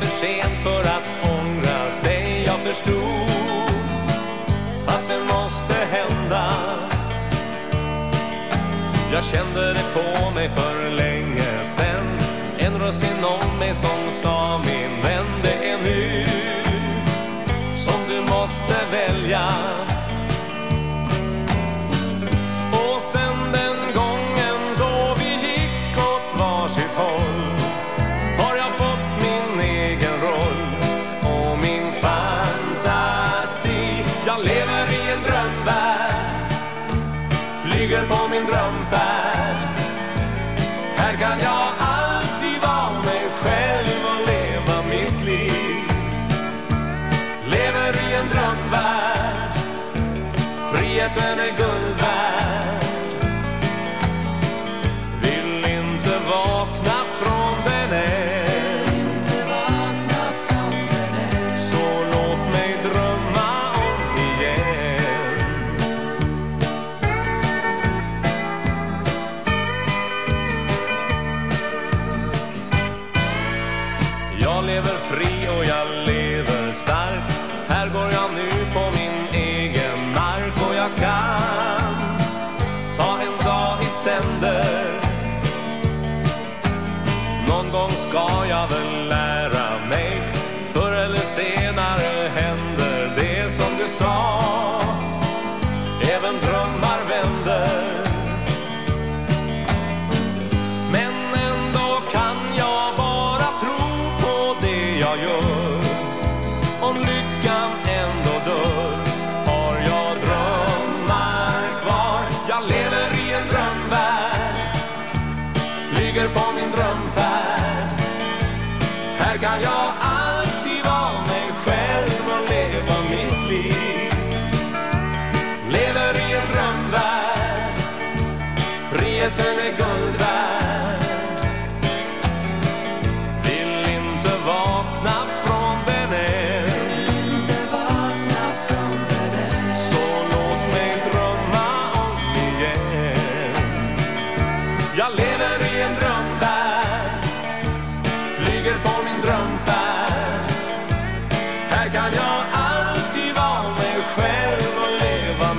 för sent för att ångra sig. Jag förstod att det måste hända. Jag kände det på mig för länge sen En röst inom mig som sa min vän Jag lever i en drömvärld. Flyger på min drömfärd. Lever fri och jag lever stark. Här går jag nu på min egen mark och jag kan ta en dag i sänder. Någon gång ska jag väl lära mig Förr eller senare händer det som du sa. Flyger på min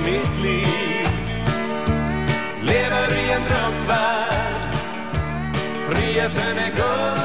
mitt liv. Lever i en drömvärld. Friheten är guld.